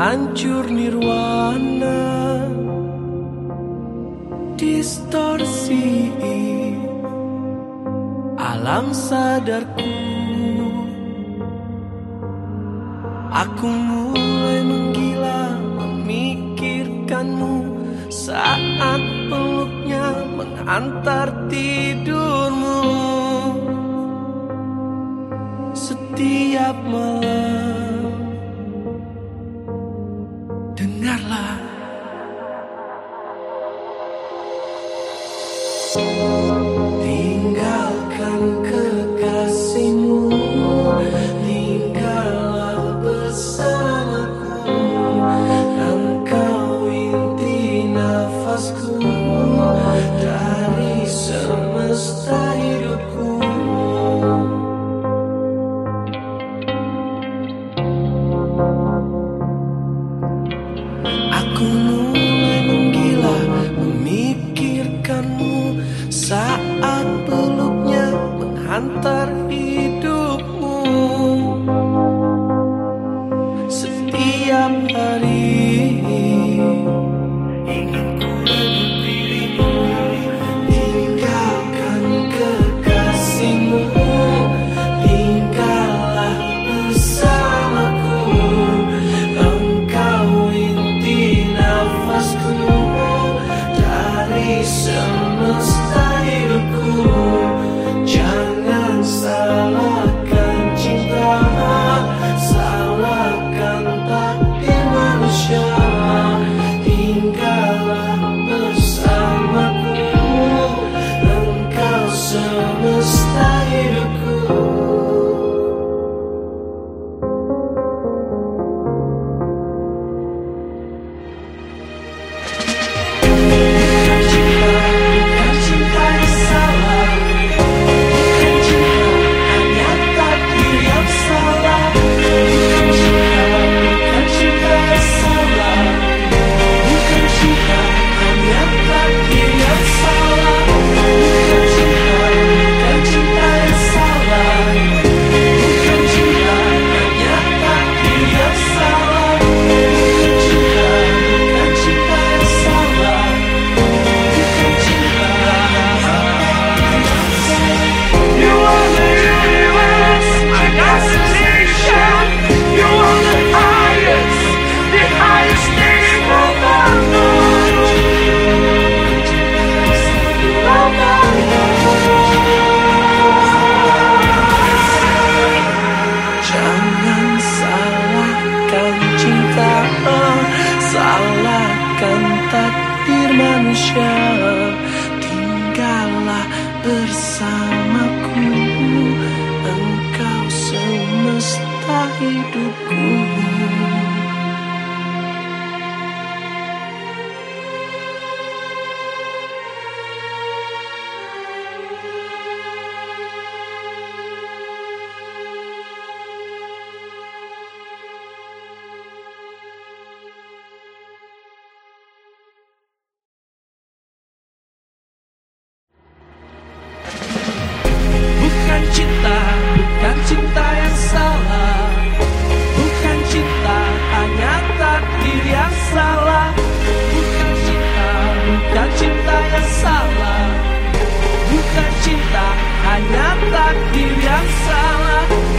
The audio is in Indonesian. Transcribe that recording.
hancur nirwana distorsi alam sadarku. Aku mulai menggila memikirkanmu saat peluknya menghantar tidurmu life. Aku mulai menggila memikirkanmu. Saat peluknya menghantar 什么 saja tinggallah bersamaku. Engkau semesta hidupku. dançar.